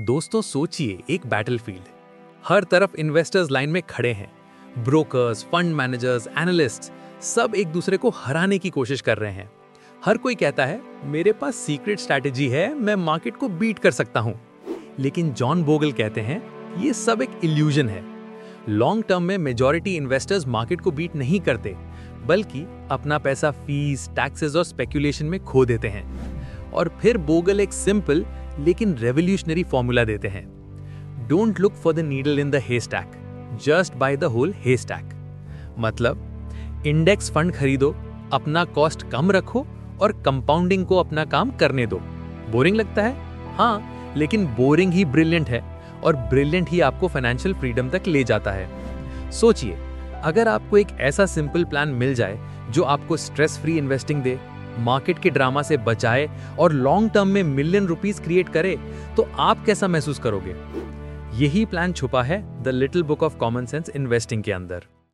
दोस्तों, सोचिए, एक बैटलफील्ड हर तरफ़ इन्वेस्टर्स लाइन में खड़े हैं। ब्रोकर्स फंड मैनेजर्स एनालिस्ट्स सब एक दूसरे को हराने की कोशिश कर रहे हैं। हर कोई कहता है, मेरे पास सीक्रेट स्ट्रैटेजी है, मैं मार्केट को बीट कर सकता हूँ। लेकिन जॉन बोगल कहते हैं, ये सब एक इल्यूजन है। लॉन्ग टर्म में मेजॉरिटी इन्वेस्टर्स मार्केट को बीट नहीं करते, बल्कि अपना पैसा फ़ीस टैक्सेस और स्पेकुलेशन में खो देते हैं। और फिर बोगल एक सिंपल लेकिन रेवोल्यूशनरी फॉर्मूला देते हैं। Don't look for the needle in the hay just buy the whole haystack मतलब इंडेक्स फंड खरीदो, अपना कॉस्ट कम रखो और कंपाउंडिंग को अपना काम करने दो। बोरिंग लगता है? हाँ लेकिन बोरिंग ही ब्रिलियंट है और ब्रिलियंट ही आपको फाइनेंशियल फ्रीडम तक ले जाता है। सोचिए, अगर आपको एक ऐसा सिंपल प्लान मिल जाए जो आपको स्ट्रेस फ्री इन्वेस्टिंग दे मार्केट के ड्रामा से बचाए और लॉन्ग टर्म में मिलियन रुपीज़ क्रिएट करे तो आप कैसा महसूस करोगे? यही प्लान छुपा है the little book of common sense investing के अंदर।